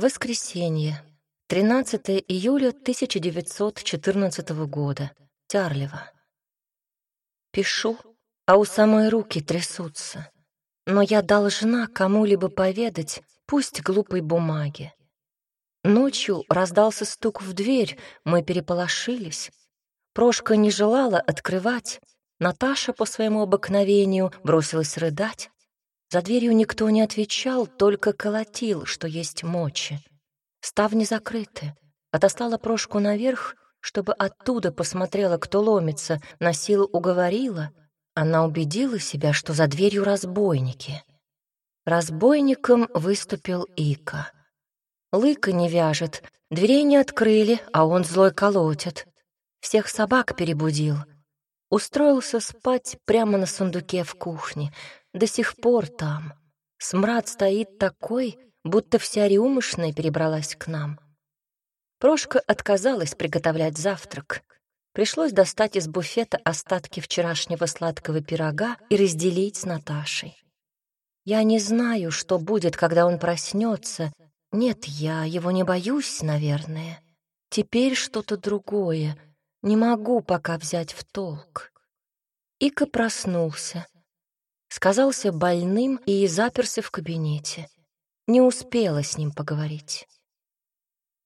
Воскресенье. 13 июля 1914 года. Тярлево. Пишу, а у самой руки трясутся. Но я должна кому-либо поведать, пусть глупой бумаге. Ночью раздался стук в дверь, мы переполошились. Прошка не желала открывать. Наташа по своему обыкновению бросилась рыдать. За дверью никто не отвечал, только колотил, что есть мочи. Ставни закрыты. Отослала Прошку наверх, чтобы оттуда посмотрела, кто ломится, на силу уговорила. Она убедила себя, что за дверью разбойники. Разбойником выступил Ика. Лыка не вяжет, дверей не открыли, а он злой колотит. Всех собак перебудил. Устроился спать прямо на сундуке в кухне. До сих пор там. Смрад стоит такой, будто вся рюмышная перебралась к нам. Прошка отказалась приготовлять завтрак. Пришлось достать из буфета остатки вчерашнего сладкого пирога и разделить с Наташей. Я не знаю, что будет, когда он проснется. Нет, я его не боюсь, наверное. Теперь что-то другое. Не могу пока взять в толк. Ика проснулся. Сказался больным и заперся в кабинете. Не успела с ним поговорить.